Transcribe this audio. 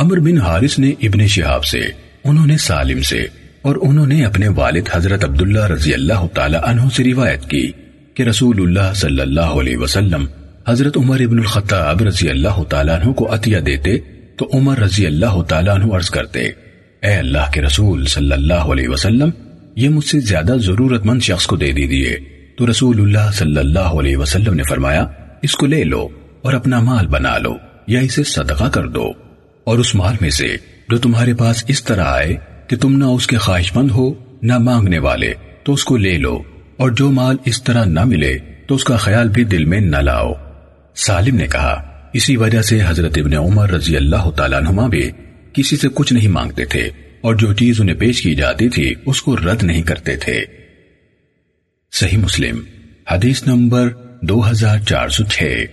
عمر بن حارث نے ابن شہاب سے، انہوں نے سالم سے، اور انہوں نے اپنے والد حضرت عبداللہ رضی اللہ تعالی عنہ سے روایت کی کہ رسول اللہ صلی اللہ علیہ وسلم حضرت عمر ابن الخطاب رضی اللہ تعالیٰ عنہ کو عطیہ دیتے تو عمر رضی اللہ تعالیٰ عنہ عرض کرتے، اے اللہ کے رسول صلی اللہ علیہ وسلم، یہ مجھ سے زیادہ ضرورت مند شخص کو دے دیجیے۔ تو رسول اللہ صلی اللہ علیہ وسلم نے فرمایا، اس کو لے لو اور اپنا مال بنا لو یا اسے صدقہ کر دو۔ اور اس مال میں سے جو تمہارے پاس اس طرح آئے کہ تم نہ اس کے خواہش مند ہو، نہ مانگنے والے، تو اس کو لے لو، اور جو مال اس طرح نہ ملے، تو اس کا خیال بھی دل میں نہ لاؤ۔ سالم نے کہا، اسی وجہ سے حضرت ابن عمر رضی اللہ تعالیٰ نما بھی کسی سے کچھ نہیں مانگتے تھے، اور جو چیز انہیں پیش کی جاتی تھی، اس کو رد نہیں کرتے تھے۔ صحیح مسلم، حدیث نمبر دو ہزار چار سو چھ۔